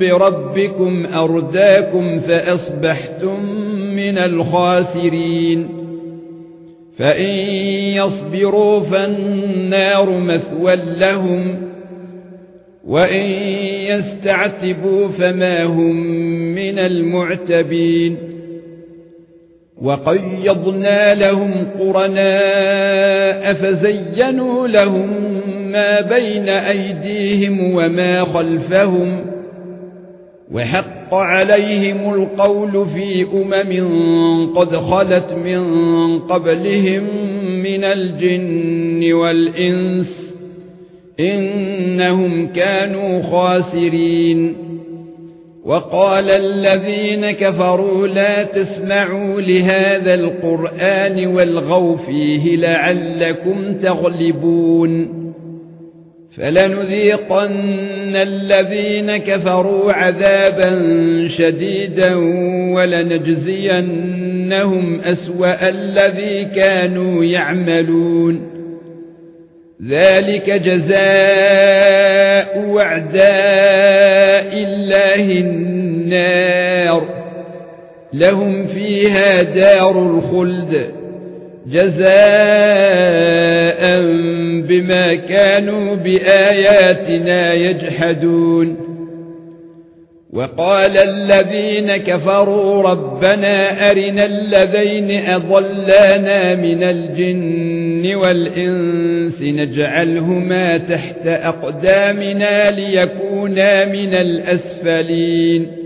بربكم أرداكم فأصبحتم من الخاسرين. فإن يصبروا فالنار مثوى لهم وإن يستعتبوا فما هم من المعتبين. وقيضنا لهم قرناء فزينوا لهم ما بين أيديهم وما خلفهم. وحق عليهم القول في أمم قد خلت من قبلهم من الجن والإنس إنهم كانوا خاسرين. وقال الذين كفروا لا تسمعوا لهذا القرآن والغوا فيه لعلكم تغلبون. فلنذيقن الذين كفروا عذابا شديدا ولنجزينهم أسوأ الذي كانوا يعملون. ذلك جزاء اعداء الله النار. لهم فيها دار الخلد. جزاء بما كانوا بآياتنا يجحدون. وقال الذين كفروا ربنا أرنا الذين أضلانا من الجن والإنس نجعلهما تحت أقدامنا ليكونا من الأسفلين.